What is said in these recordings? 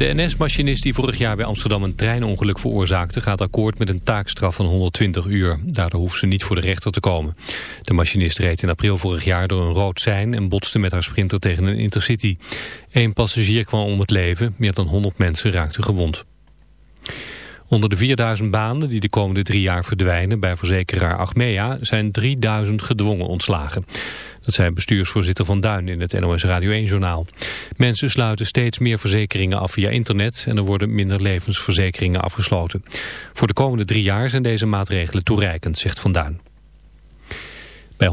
De NS-machinist die vorig jaar bij Amsterdam een treinongeluk veroorzaakte... gaat akkoord met een taakstraf van 120 uur. Daardoor hoeft ze niet voor de rechter te komen. De machinist reed in april vorig jaar door een rood sein... en botste met haar sprinter tegen een intercity. Eén passagier kwam om het leven, meer dan 100 mensen raakten gewond. Onder de 4000 banen die de komende drie jaar verdwijnen bij verzekeraar Achmea zijn 3000 gedwongen ontslagen. Dat zei bestuursvoorzitter Van Duin in het NOS Radio 1-journaal. Mensen sluiten steeds meer verzekeringen af via internet en er worden minder levensverzekeringen afgesloten. Voor de komende drie jaar zijn deze maatregelen toereikend, zegt Van Duin. Bij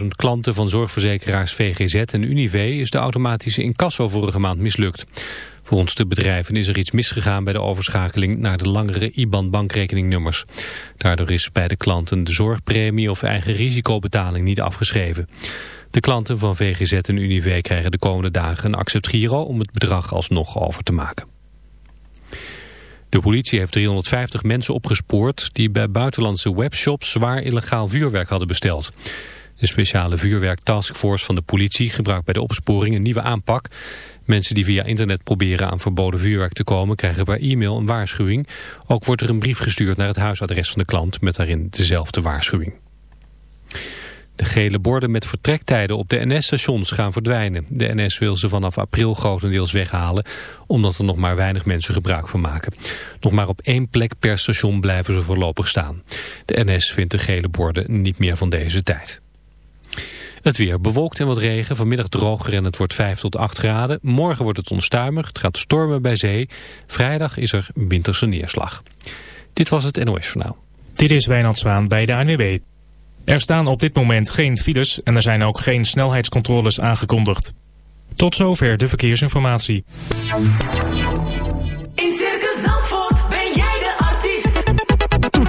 150.000 klanten van zorgverzekeraars VGZ en Unive is de automatische incasso vorige maand mislukt. Volgens de bedrijven is er iets misgegaan bij de overschakeling naar de langere IBAN-bankrekeningnummers. Daardoor is bij de klanten de zorgpremie of eigen risicobetaling niet afgeschreven. De klanten van VGZ en Unive krijgen de komende dagen een accept giro om het bedrag alsnog over te maken. De politie heeft 350 mensen opgespoord die bij buitenlandse webshops zwaar illegaal vuurwerk hadden besteld. De speciale vuurwerk-taskforce van de politie gebruikt bij de opsporing een nieuwe aanpak. Mensen die via internet proberen aan verboden vuurwerk te komen krijgen per e-mail een waarschuwing. Ook wordt er een brief gestuurd naar het huisadres van de klant met daarin dezelfde waarschuwing. De gele borden met vertrektijden op de NS-stations gaan verdwijnen. De NS wil ze vanaf april grotendeels weghalen, omdat er nog maar weinig mensen gebruik van maken. Nog maar op één plek per station blijven ze voorlopig staan. De NS vindt de gele borden niet meer van deze tijd. Het weer bewolkt en wat regen, vanmiddag droger en het wordt 5 tot 8 graden. Morgen wordt het onstuimig, het gaat stormen bij zee. Vrijdag is er winterse neerslag. Dit was het NOS Journaal. Dit is Wijnand Zwaan bij de ANWB. Er staan op dit moment geen files en er zijn ook geen snelheidscontroles aangekondigd. Tot zover de verkeersinformatie.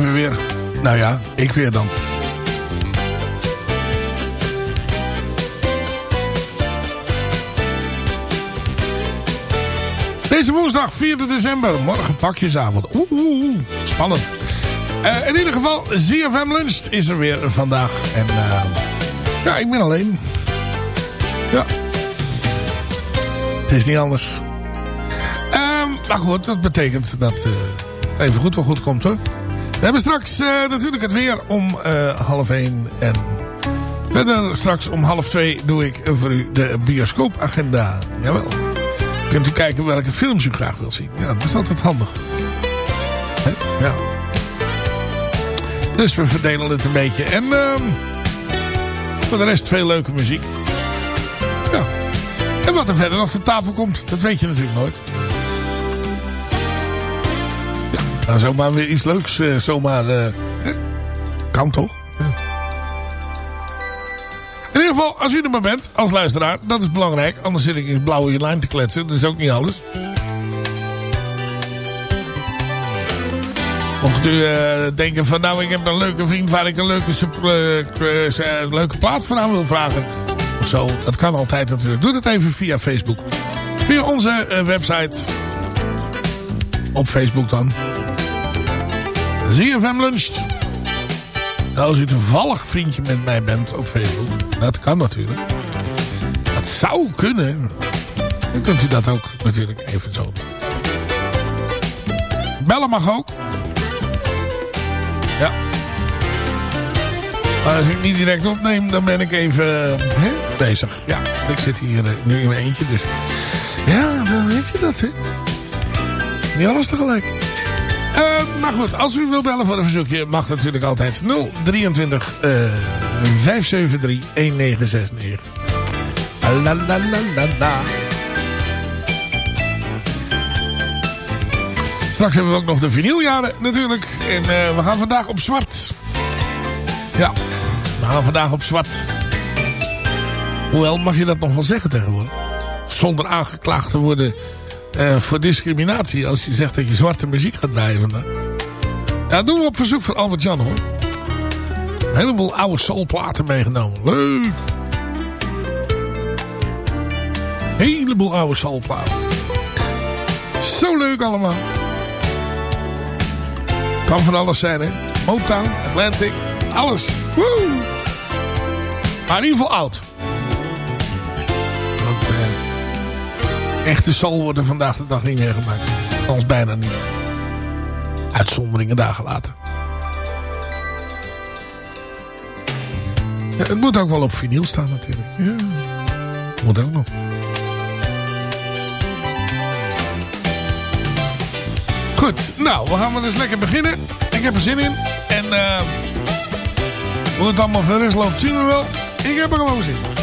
Zijn we weer. Nou ja, ik weer dan. Deze woensdag 4 december. Morgen pakjesavond. Oeh, oeh, spannend. Eh, in ieder geval, ZFM Lunch is er weer vandaag. En eh, ja, ik ben alleen. Ja. Het is niet anders. Ehm, maar goed, dat betekent dat uh, even goed wel goed komt hoor. We hebben straks uh, natuurlijk het weer om uh, half 1. En verder straks om half 2 doe ik voor u de bioscoopagenda. Jawel. Kunt u kijken welke films u graag wilt zien. Ja, dat is altijd handig. Ja. Dus we verdelen het een beetje. En ehm, voor de rest veel leuke muziek. Ja. En wat er verder nog te tafel komt, dat weet je natuurlijk nooit. Nou zomaar weer iets leuks. Uh, zomaar, uh, kan toch? In ieder geval, als u er maar bent, als luisteraar, dat is belangrijk. Anders zit ik in blauwe lijn te kletsen. Dat is ook niet alles. Mocht u uh, denken van, nou, ik heb een leuke vriend waar ik een leuke, leuke plaat van aan wil vragen. Of zo, dat kan altijd natuurlijk. Doe dat even via Facebook. Via onze website. Op Facebook dan. ZFM Lunch. Nou, als u toevallig vriendje met mij bent op Facebook. Dat kan natuurlijk. Dat zou kunnen. Dan kunt u dat ook natuurlijk even zo doen. Bellen mag ook. Ja. Maar als ik niet direct opneem, dan ben ik even hè, bezig. Ja, ik zit hier nu in mijn eentje, dus... Ja, dan heb je dat, hè. Niet alles tegelijk. Maar goed, als u wilt bellen voor een verzoekje, mag natuurlijk altijd 023 uh, 573 1969. La la la la la. Straks hebben we ook nog de vinyljaren natuurlijk. En uh, we gaan vandaag op zwart. Ja, we gaan vandaag op zwart. Hoewel, mag je dat nog wel zeggen tegenwoordig? Zonder aangeklaagd te worden uh, voor discriminatie. Als je zegt dat je zwarte muziek gaat draaien. Ja, doen we op verzoek van Albert Jan hoor. Een heleboel oude soulplaten meegenomen. Leuk. Heleboel oude soulplaten. Zo leuk allemaal. Kan van alles zijn hè. Motown, Atlantic, alles. Woe! Maar in ieder geval oud. Uh, echte soul worden vandaag de dag niet meer gemaakt. Althans bijna niet. Uitzonderingen dagen later. Ja, het moet ook wel op vinyl staan natuurlijk. Ja, moet ook nog. Goed, nou, we gaan maar eens lekker beginnen. Ik heb er zin in. En uh, hoe het allemaal verder loopt, zien we wel. Ik heb er gewoon zin in.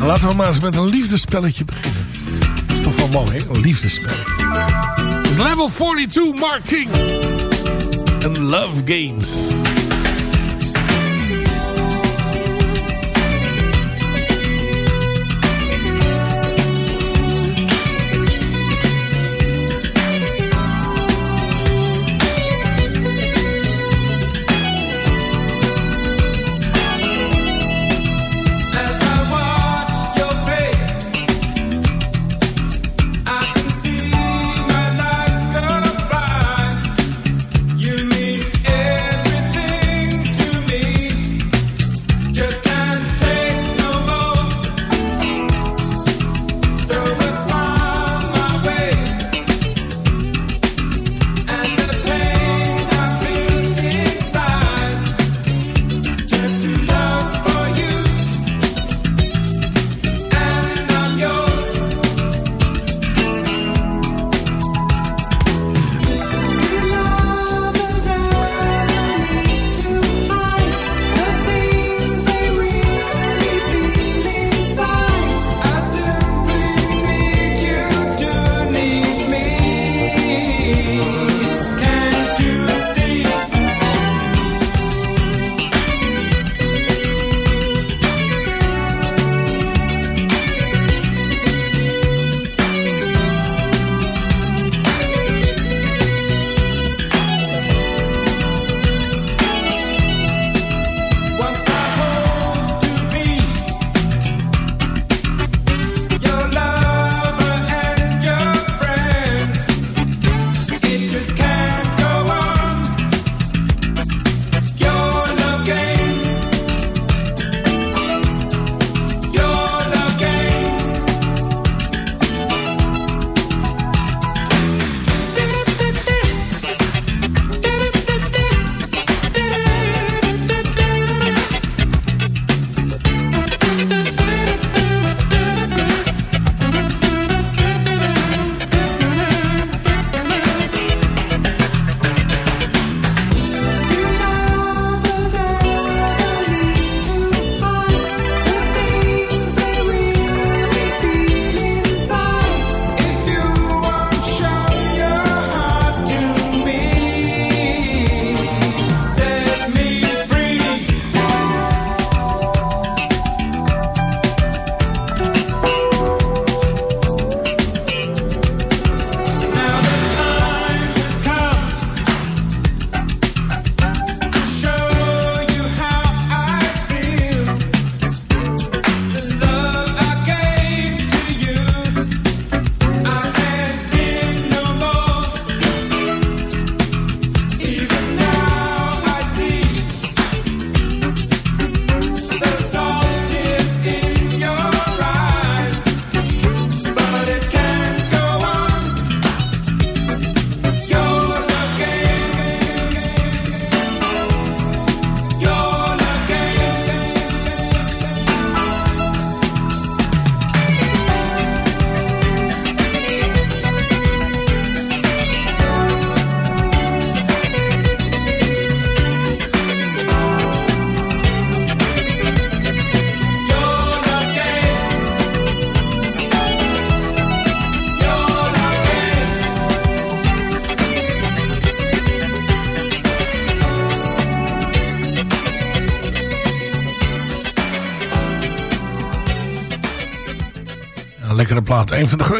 Laten we maar eens met een liefdespelletje beginnen. Dat is toch wel mooi? Een liefdespelletje. Level 42, Mark King. En Love Games.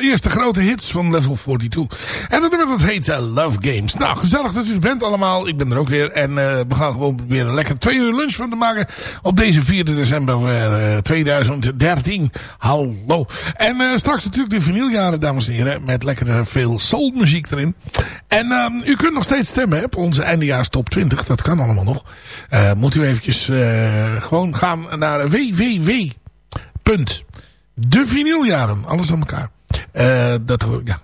Eerste grote hits van Level 42. En dat nummer dat heet eh, Love Games. Nou, gezellig dat u er bent allemaal. Ik ben er ook weer. En eh, we gaan gewoon een lekker twee uur lunch van te maken. Op deze 4 december eh, 2013. Hallo. En eh, straks natuurlijk de vinyljaren, dames en heren. Met lekker veel soulmuziek erin. En ehm, u kunt nog steeds stemmen op onze eindejaars top 20. Dat kan allemaal nog. Eh, moet u eventjes eh, gewoon gaan naar www. De vinyljaren, alles aan elkaar. Eh dat, ja,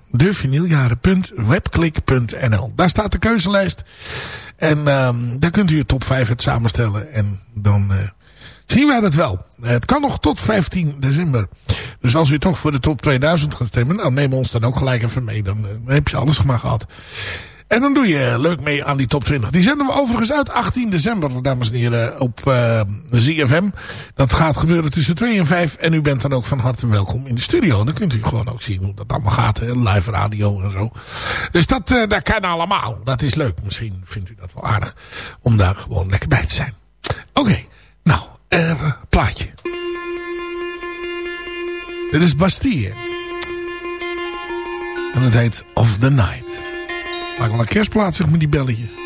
de. Daar staat de keuzelijst. En ehm, daar kunt u je top 5 het samenstellen. En dan eh, zien wij dat wel. Eh, het kan nog tot 15 december. Dus als u toch voor de top 2000 gaat stemmen, nou neem ons dan ook gelijk even mee. Dan, dan heb je alles maar gehad. En dan doe je leuk mee aan die top 20. Die zenden we overigens uit 18 december, dames en heren, op eh ZFM. Dat gaat gebeuren tussen 2 en 5. En u bent dan ook van harte welkom in de studio. Dan kunt u gewoon ook zien hoe dat allemaal gaat. Hè? Live radio en zo. Dus dat, eh, dat kan allemaal. Dat is leuk. Misschien vindt u dat wel aardig. Om daar gewoon lekker bij te zijn. Oké. Nou, eh, plaatje. Dit is Bastille. En het heet Of the Night. Maak wel een kerstplaat zeg met die belletjes.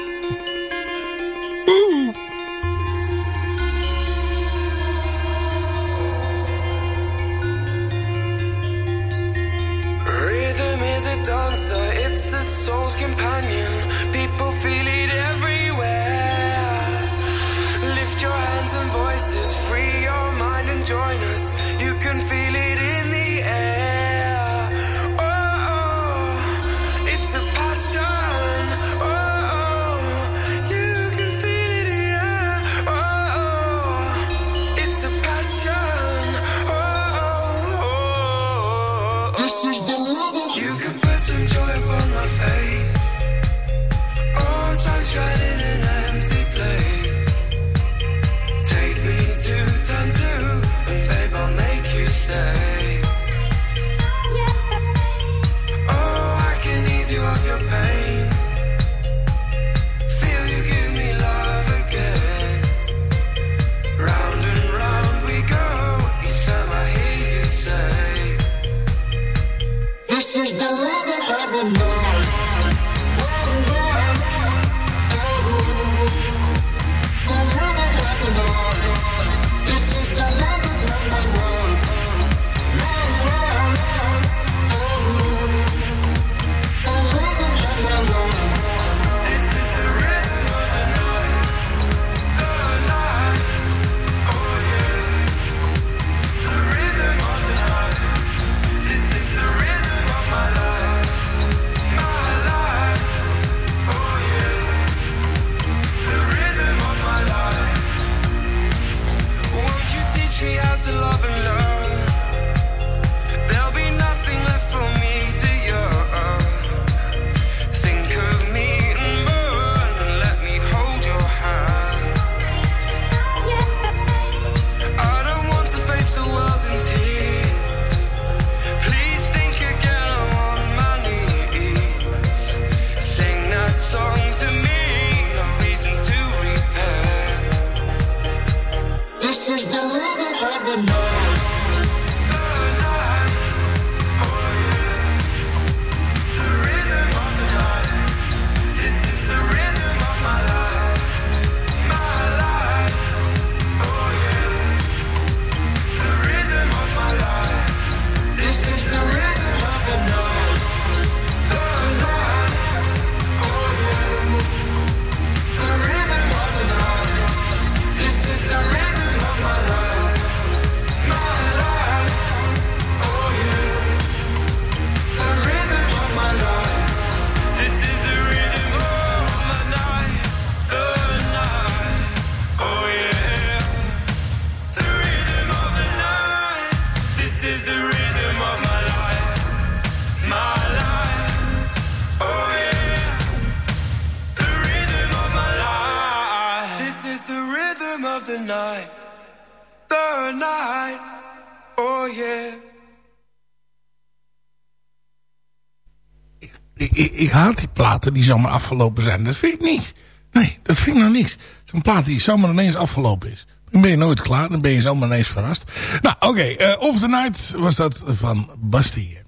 Platen die zomaar afgelopen zijn. Dat vind ik niet. Nee, dat vind ik nou niks. Zo'n plaat die zomaar ineens afgelopen is. Dan ben je nooit klaar. Dan ben je zomaar ineens verrast. Nou, oké. eh, Off the Night was dat van Bastille.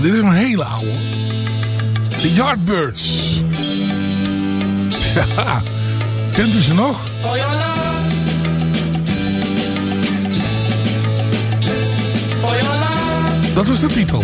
Dit is een hele oude. The Yardbirds. Ja. Kent u ze nog? Dat was de titel.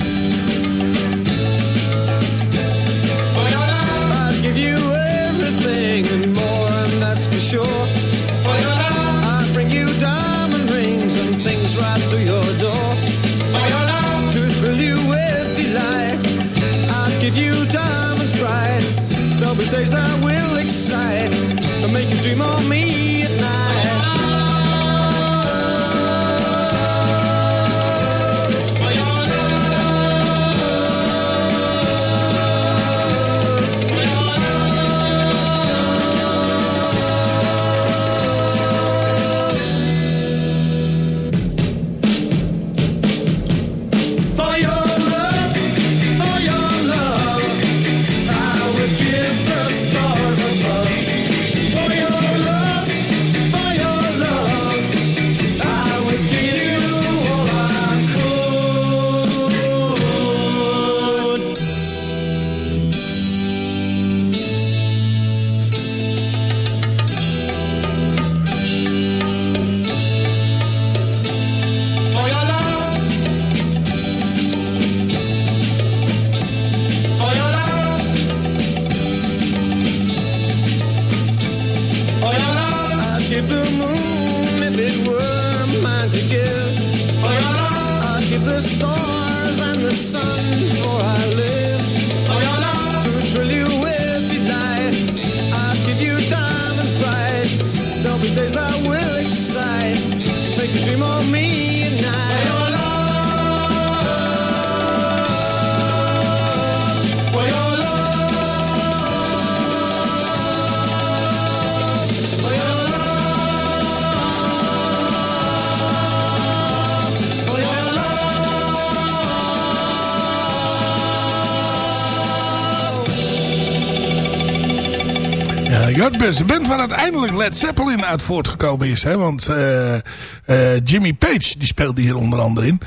Een band waar uiteindelijk Led Zeppelin uit voortgekomen is. Hè? Want eh, Jimmy Page die speelde hier onder andere in.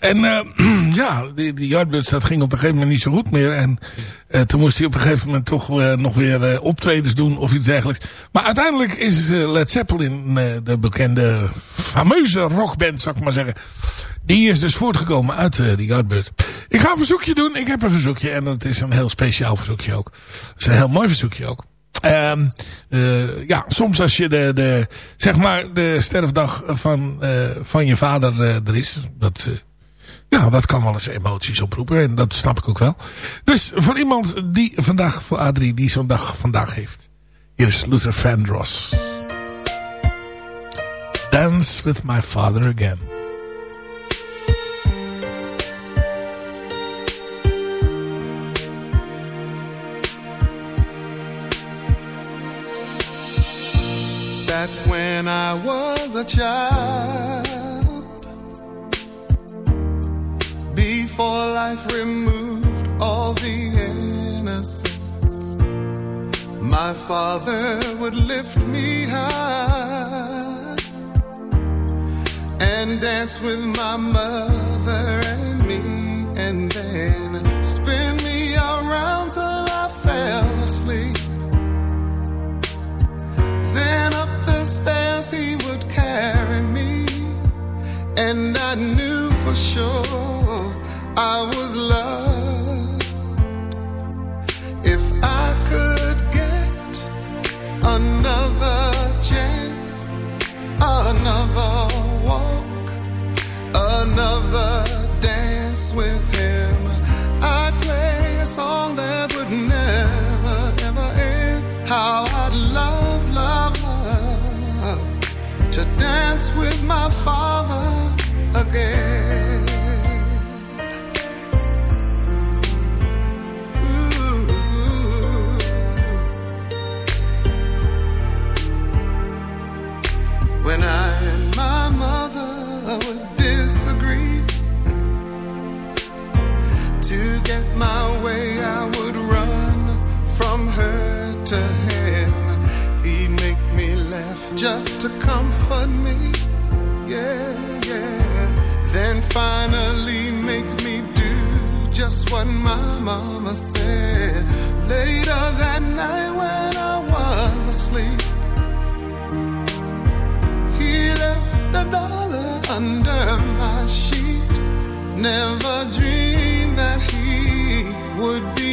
En eh, ja, die, die Yardbirds dat ging op een gegeven moment niet zo goed meer. En toen moest hij op een gegeven moment toch nog weer optredens doen of iets dergelijks. Maar uiteindelijk is Led Zeppelin de bekende fameuze rockband, zou ik maar zeggen. Die is dus voortgekomen uit eh, die Yardbirds. Ik ga een verzoekje doen. Ik heb een verzoekje en dat is een heel speciaal verzoekje ook. Het is een heel mooi verzoekje ook. Eh, ja, soms als je de, de, zeg maar, de sterfdag van, eh, van je vader eh, er is, dat, ja, dat kan wel eens emoties oproepen en dat snap ik ook wel. Dus voor iemand die vandaag, voor Adrie, die zo'n dag vandaag heeft. Hier is Luther Vandross. Dance with my father again. That when I was a child, before life removed all the innocence, my father would lift me high and dance with my mother stairs he would carry me, and I knew for sure I was loved. said later that night when I was asleep. He left a dollar under my sheet. Never dreamed that he would be.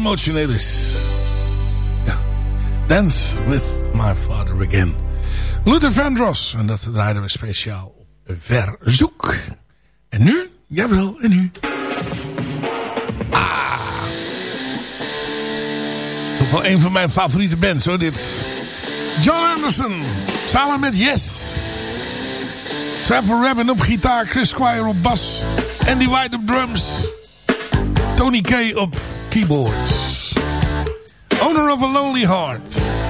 emotioneel is. Ja. Dance with my father again. Luther Vandross. En dat draaiden we speciaal verzoek. En nu? Jawel, en nu? Ah. Het is ook wel een van mijn favoriete bands hoor, dit. John Anderson. Samen met Yes. Trevor Rabin op gitaar. Chris Squire op bas. Andy White op drums. Tony K op keyboards. Owner of a Lonely Heart.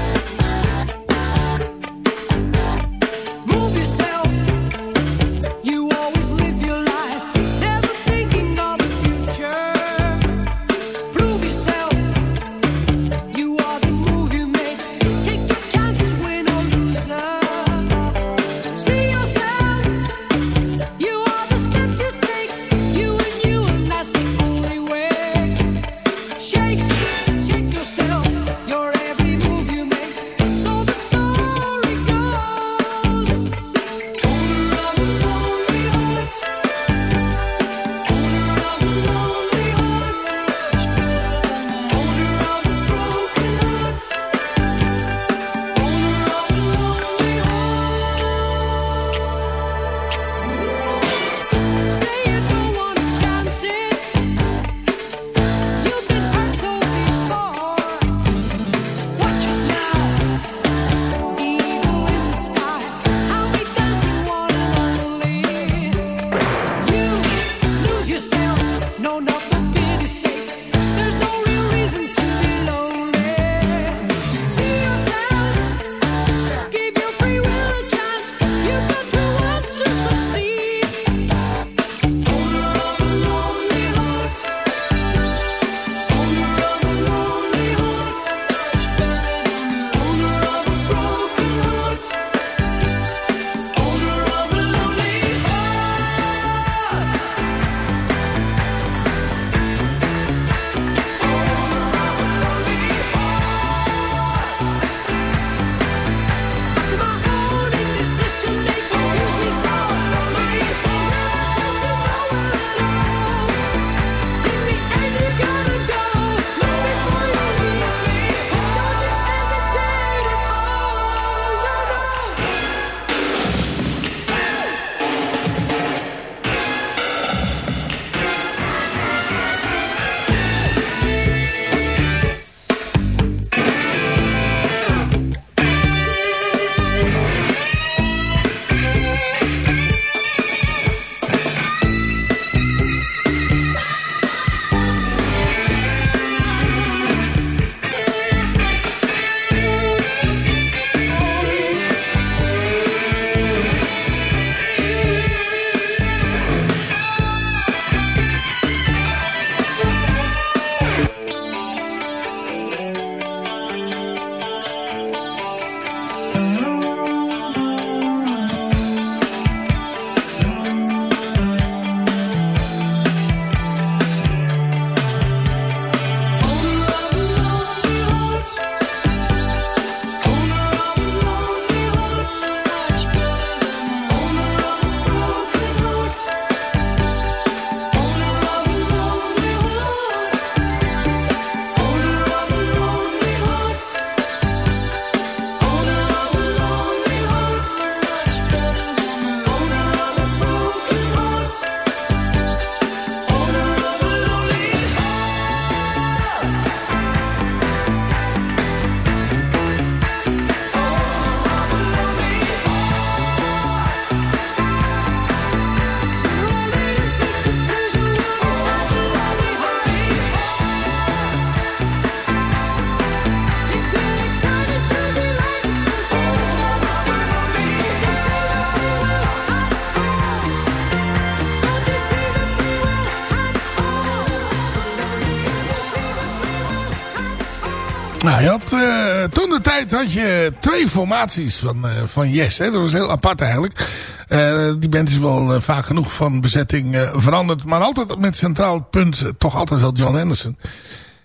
Je had, eh, toen de tijd had je twee formaties van, eh, van Yes. Hè? Dat was heel apart eigenlijk. Eh, die band is wel vaak genoeg van bezetting veranderd. Maar altijd met centraal punt toch altijd wel John Anderson.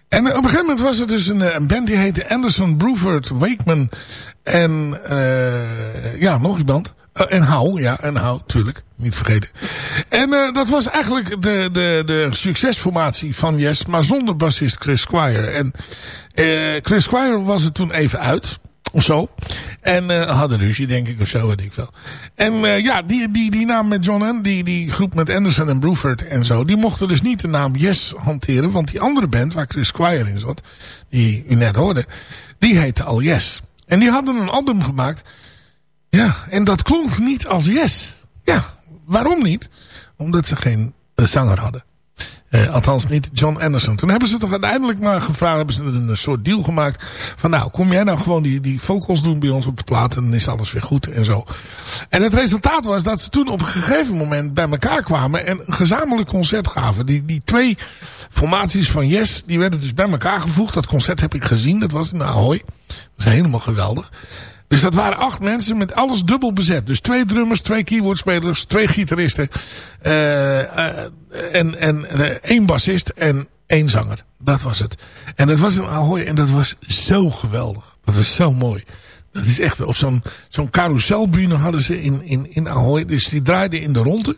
En op een gegeven moment was er dus een, eh, een band die heette Anderson, Bruford, Wakeman en eh, ja, nog iemand. Eh, en Howe, ja, en Howe, tuurlijk, niet vergeten. En eh, dat was eigenlijk de, de, de succesformatie van Yes, maar zonder bassist Chris Squire. En Chris Squire was er toen even uit, of zo. En eh hadden ruzie, denk ik, of zo, weet ik veel. En eh, ja, die, die, die naam met John en die, die groep met Anderson en Bruford en zo, die mochten dus niet de naam Yes hanteren, want die andere band, waar Chris Squire in zat, die u net hoorde, die heette al Yes. En die hadden een album gemaakt ja, en dat klonk niet als Yes. Ja, waarom niet? Omdat ze geen eh, zanger hadden. Eh, althans niet John Anderson. Toen hebben ze toch uiteindelijk maar gevraagd, hebben ze een soort deal gemaakt. Van nou, kom jij nou gewoon die, die vocals doen bij ons op de plaat en dan is alles weer goed en zo. En het resultaat was dat ze toen op een gegeven moment bij elkaar kwamen en een gezamenlijk concert gaven. Die, die twee formaties van Yes, die werden dus bij elkaar gevoegd. Dat concert heb ik gezien, dat was in Ahoy. Dat was helemaal geweldig. Dus dat waren acht mensen met alles dubbel bezet. Dus twee drummers, twee keyboardspelers, twee gitaristen. eh, eh, en en eh, één bassist en één zanger. Dat was het. En dat was een Ahoy en dat was zo geweldig. Dat was zo mooi. Dat is echt, op zo'n zo'n carouselbühne hadden ze in, in, in Ahoy. Dus die draaide in de ronde.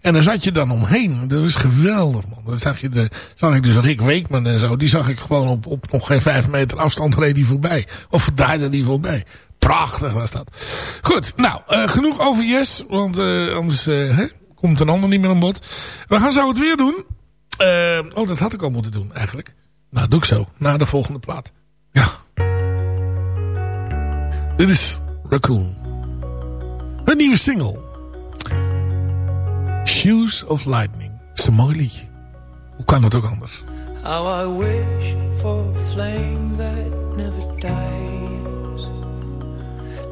En daar zat je dan omheen. Dat was geweldig, man. Dan zag, je de, zag ik dus Rick Wakeman en zo. Die zag ik gewoon op, op nog geen vijf meter afstand reed die voorbij. Of draaide die voorbij. Prachtig was dat. Goed, nou, eh, genoeg over Yes. Want eh, anders eh, hè, komt een ander niet meer aan bod. We gaan zo het weer doen. Oh, dat had ik al moeten doen eigenlijk. Nou, doe ik zo. Na de volgende plaat. Ja. Dit is Raccoon. Een nieuwe single. Shoes of Lightning. Dat is een mooi liedje. Hoe kan dat ook anders? How I wish for flame that never dies.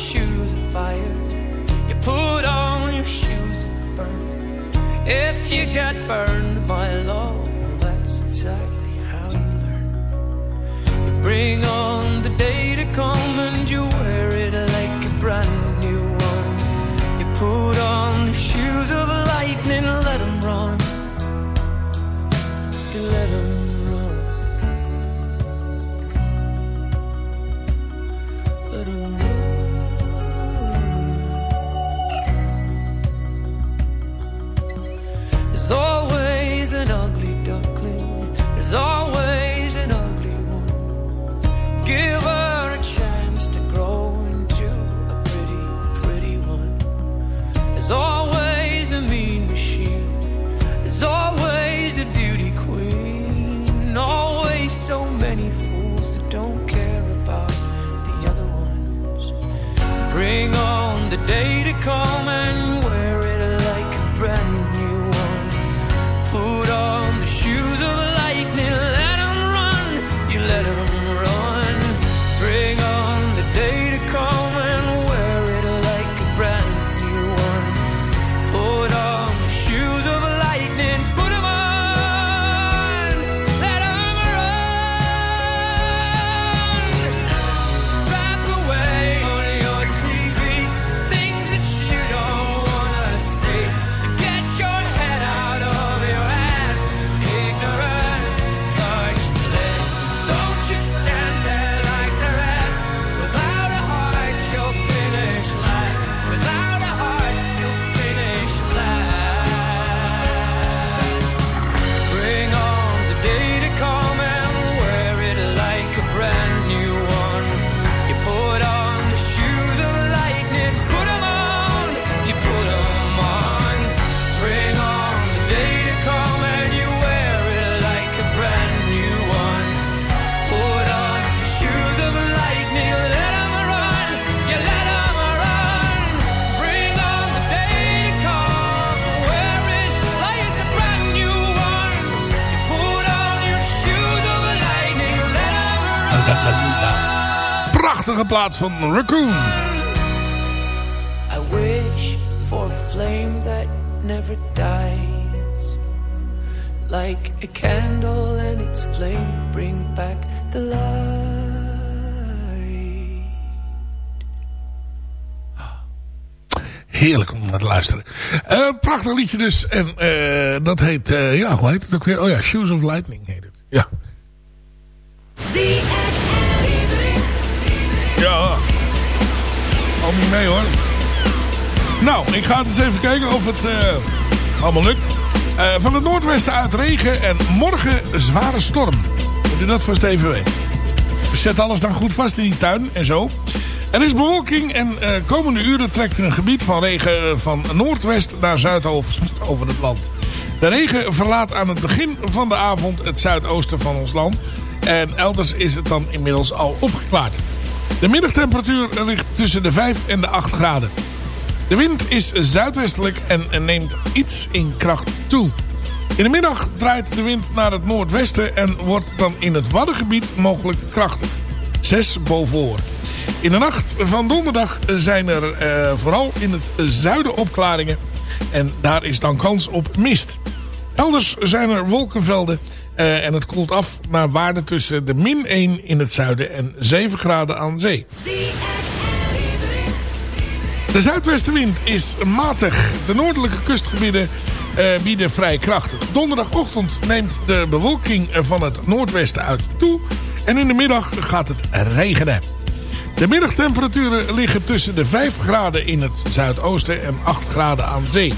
shoes of fire. You put on your shoes of burn. If you get burned by love, that's exactly how you learn. You bring on the day to come and you wear it like a brand new one. You put on the shoes of lightning, let them run. You let them plaat van Raccoon. I wish for a flame that never dies. Like a candle and its flame bring back the light. Heerlijk om naar te luisteren. Eh, prachtig liedje dus. En eh, dat heet, eh, ja, hoe heet het ook weer? Oh ja, Shoes of Lightning heet het. Ja. Ja. Al niet mee hoor. Nou, ik ga het eens even kijken of het eh, allemaal lukt. Eh, van het noordwesten uit regen en morgen zware storm. Moet u dat vast even weten. Zet alles dan goed vast in die tuin en zo. Er is bewolking en eh, komende uren trekt er een gebied van regen van noordwest naar zuidoost over het land. De regen verlaat aan het begin van de avond het zuidoosten van ons land. En elders is het dan inmiddels al opgeklaard. De middagtemperatuur ligt tussen de 5 en de 8 graden. De wind is zuidwestelijk en neemt iets in kracht toe. In de middag draait de wind naar het noordwesten en wordt dan in het Waddengebied mogelijk krachtig. 6 boven. In de nacht van donderdag zijn er eh, vooral in het zuiden opklaringen. En daar is dan kans op mist. Elders zijn er wolkenvelden eh, en het koelt af naar waarde tussen de min 1 in het zuiden en 7 graden aan zee. De zuidwestenwind is matig. De noordelijke kustgebieden eh, bieden vrij krachtig. Donderdagochtend neemt de bewolking van het noordwesten uit toe. En in de middag gaat het regenen. De middagtemperaturen liggen tussen de 5 graden in het zuidoosten en 8 graden aan zee.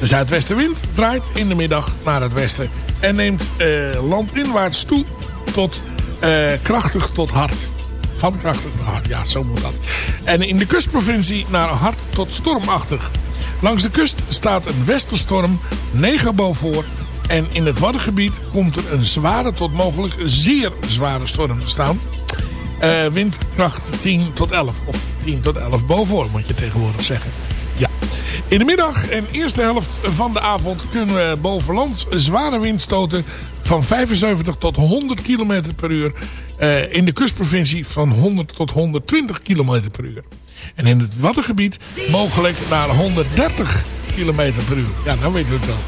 De zuidwestenwind draait in de middag naar het westen en neemt eh, landinwaarts toe tot eh, krachtig tot hard. Van krachtig naar hard, ja zo moet dat. En in de kustprovincie naar hard tot stormachtig. Langs de kust staat een westerstorm 9 boven en in het Waddengebied komt er een zware tot mogelijk zeer zware storm te staan. Eh, windkracht 10 tot 11. Of 10 tot 11 boven moet je tegenwoordig zeggen. In de middag en eerste helft van de avond kunnen we boven land zware windstoten van 75 tot 100 km per uur. eh, in de kustprovincie van 100 tot 120 km per uur. En in het Waddengebied mogelijk naar 130 km per uur. Ja, dan weten we het wel.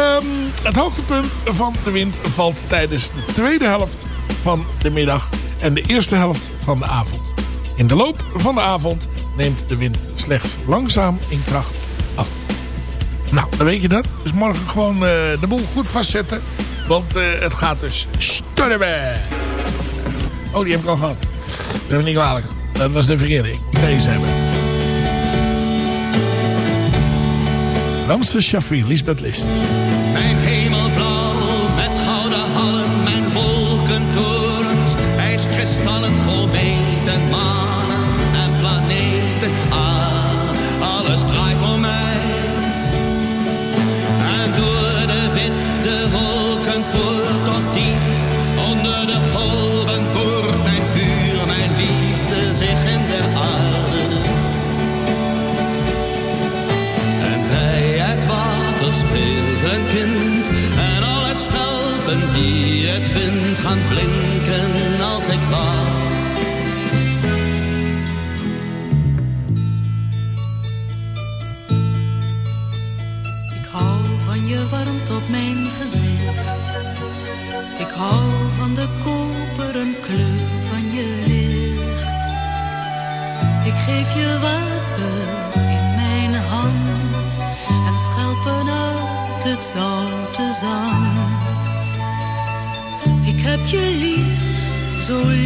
Ehm, het hoogtepunt van de wind valt tijdens de tweede helft van de middag en de eerste helft van de avond. In de loop van de avond neemt de wind slechts langzaam in kracht. Nou, dan weet je dat. Dus morgen gewoon eh, de boel goed vastzetten. Want eh, het gaat dus stormen. Oh, die heb ik al gehad. Dat is niet kwalijk. Dat was de verkeerde. Ik deze hebben. Ramses Shaffi, Lisbeth List. Het vindt gaan blinken lief,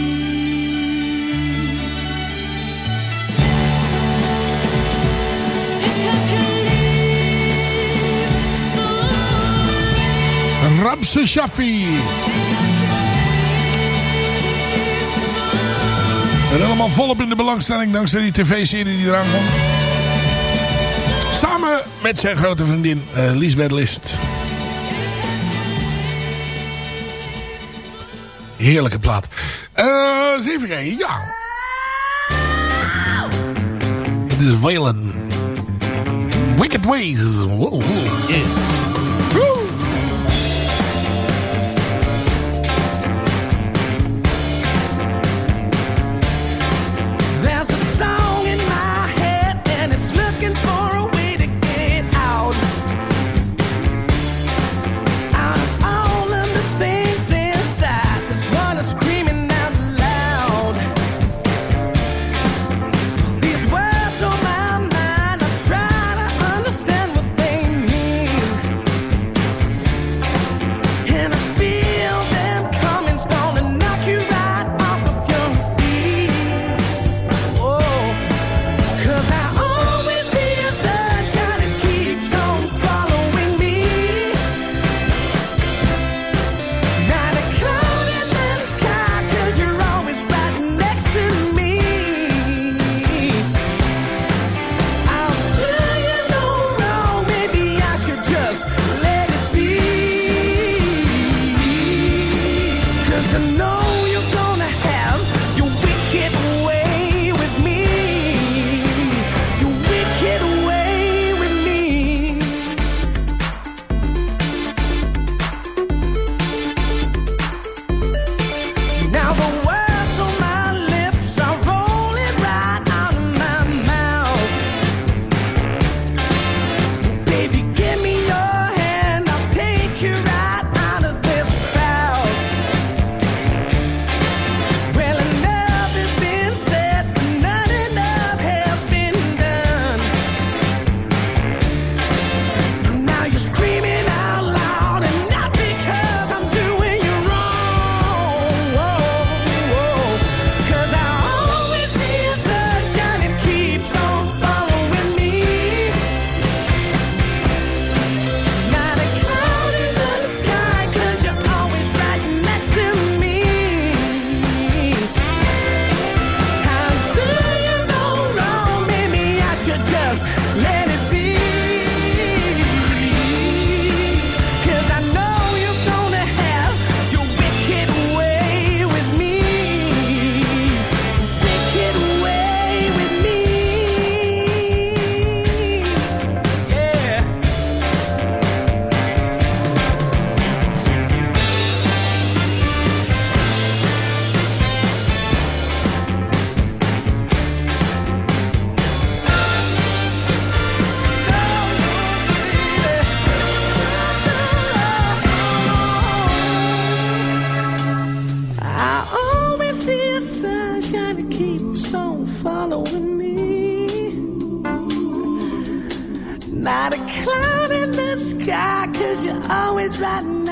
Youssef Shafi. En Helemaal volop in de belangstelling dankzij die tv-serie die eraan komt. Samen met zijn grote vriendin uh, Lisbeth List. Heerlijke plaat. Uh, eens even kijken, ja. Het is Waylon. Wicked Ways. Wow, yeah.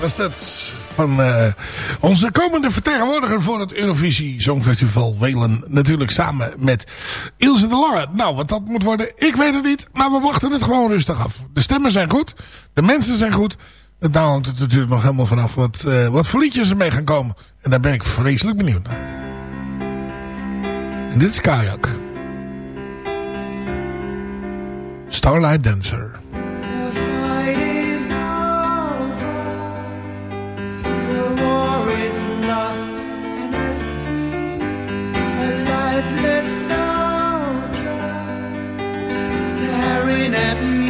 Was dat van eh, onze komende vertegenwoordiger voor het Eurovisie Songfestival. Welen natuurlijk samen met Ilse de Lange. Nou, wat dat moet worden, ik weet het niet. Maar we wachten het gewoon rustig af. De stemmen zijn goed, de mensen zijn goed. En daar hangt het natuurlijk nog helemaal vanaf wat, eh, wat voor liedjes er mee gaan komen. En daar ben ik vreselijk benieuwd naar. En dit is Kajak. Starlight Dancer. At me.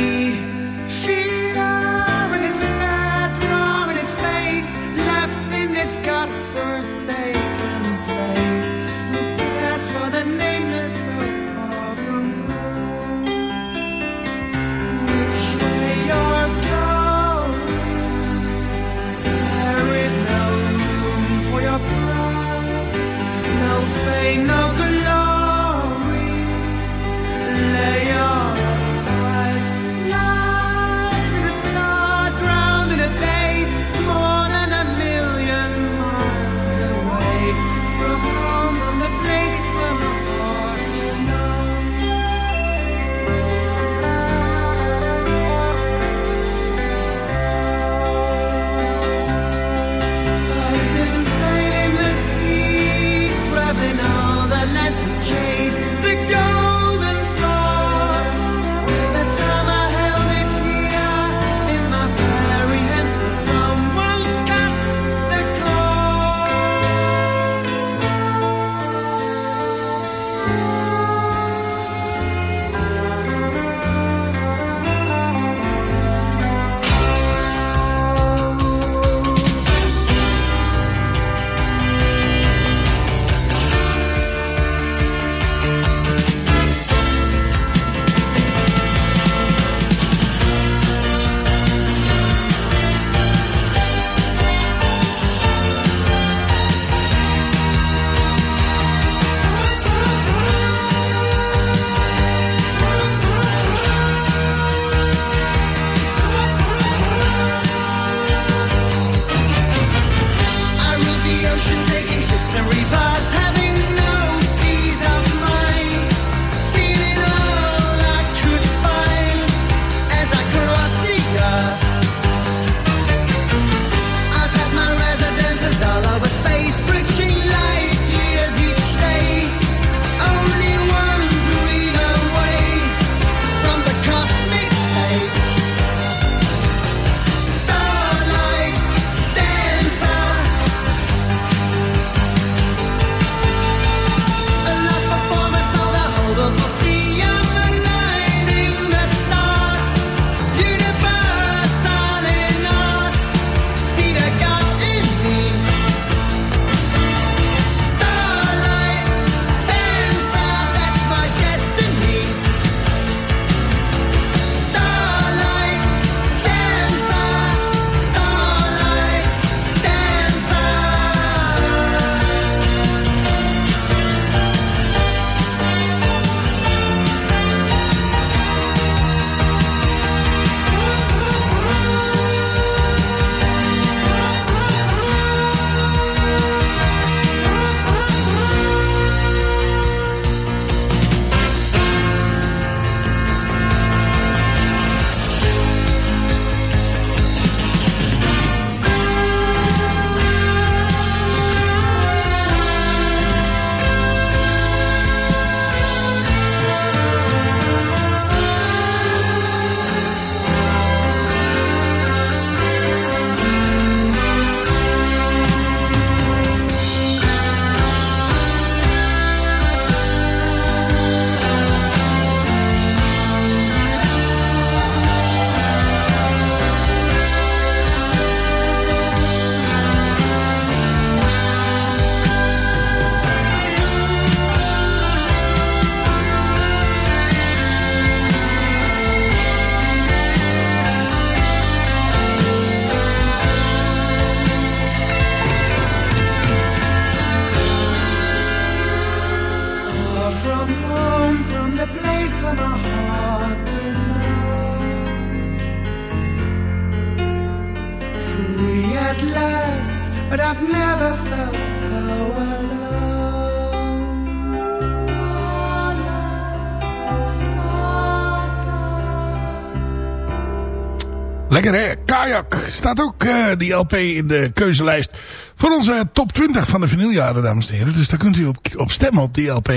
staat ook eh, die LP in de keuzelijst voor onze top 20 van de vinyljaren, dames en heren. Dus daar kunt u op, stemmen op die LP.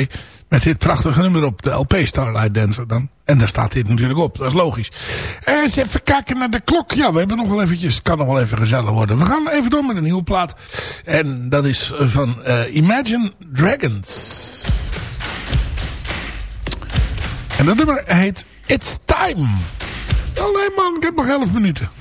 Met dit prachtige nummer op de LP Starlight Dancer dan. En daar staat dit natuurlijk op, dat is logisch. Eh, eens even kijken naar de klok. Ja, we hebben nog wel eventjes, kan nog wel even gezellig worden. We gaan even door met een nieuwe plaat. En dat is van eh, Imagine Dragons. En dat nummer heet It's Time. Alleen man, ik heb nog 11 minuten.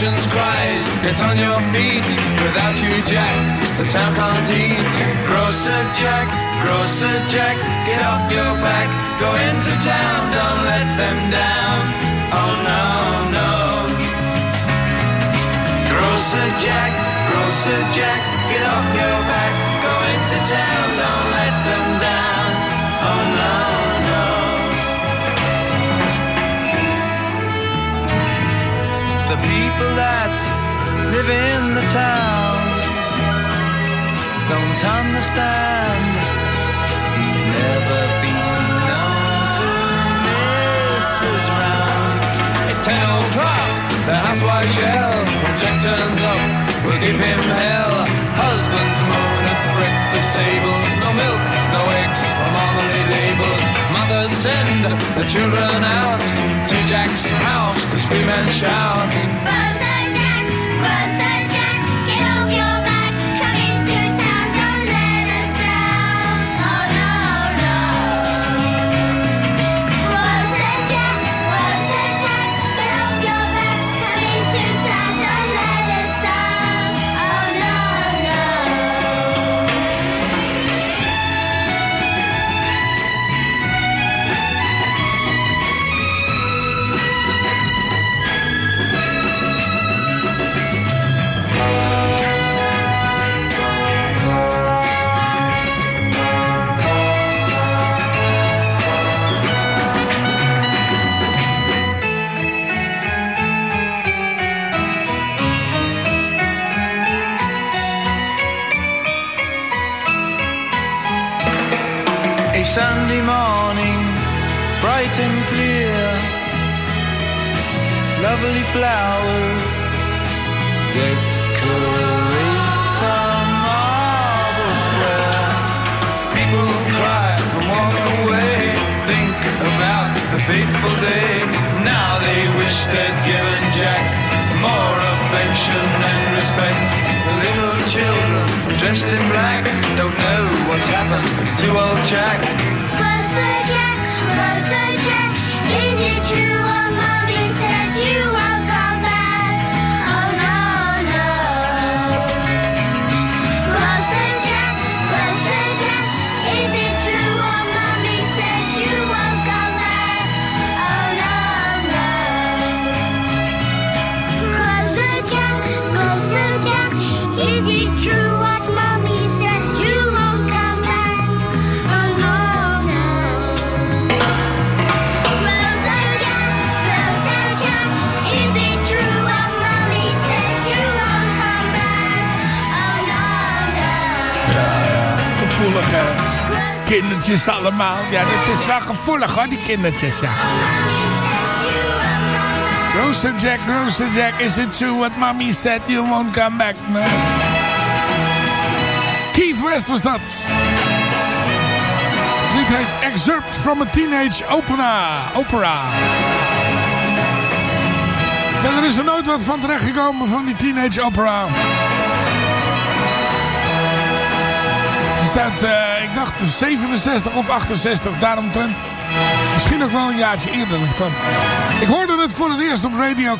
Conscience cries, get on your feet. Without you, Jack, the town can't eat. Grocer Jack, Grocer Jack, get off your back. Go into town, don't let them down. Oh no, no. Grocer Jack, Grocer Jack, get off your back. Go into town, don't let people that live in the town don't understand. He's never been known to miss his round. It's ten o'clock, the housewife yell. When Jack turns up, we'll give him hell. Husbands moan at breakfast tables. No milk, no eggs, or marmalade labels. Mothers send the children out to Jack's house to scream and shout. A Sunday morning, bright and clear, lovely flowers decorate a marble square. People cry and walk away, think about the fateful day. Now they wish they'd given Jack more affection and respect. The little children dressed in black. Don't know what's happened to old Jack. Buster Jack, Buster Jack, is it true what mommy says you kindertjes allemaal. Ja, dit is wel gevoelig hoor, die kindertjes, ja. Grocer Jack, Grocer Jack, is it true what mommy said you won't come back? Nee. Keith West was dat. Dit heet Excerpt from a Teenage Opera. opera. Verder is er nooit wat van terechtgekomen van die Teenage Opera. Eh, dacht 67 of 68, daaromtrent. Misschien ook wel een jaartje eerder dat kwam. Ik hoorde het voor het eerst op radio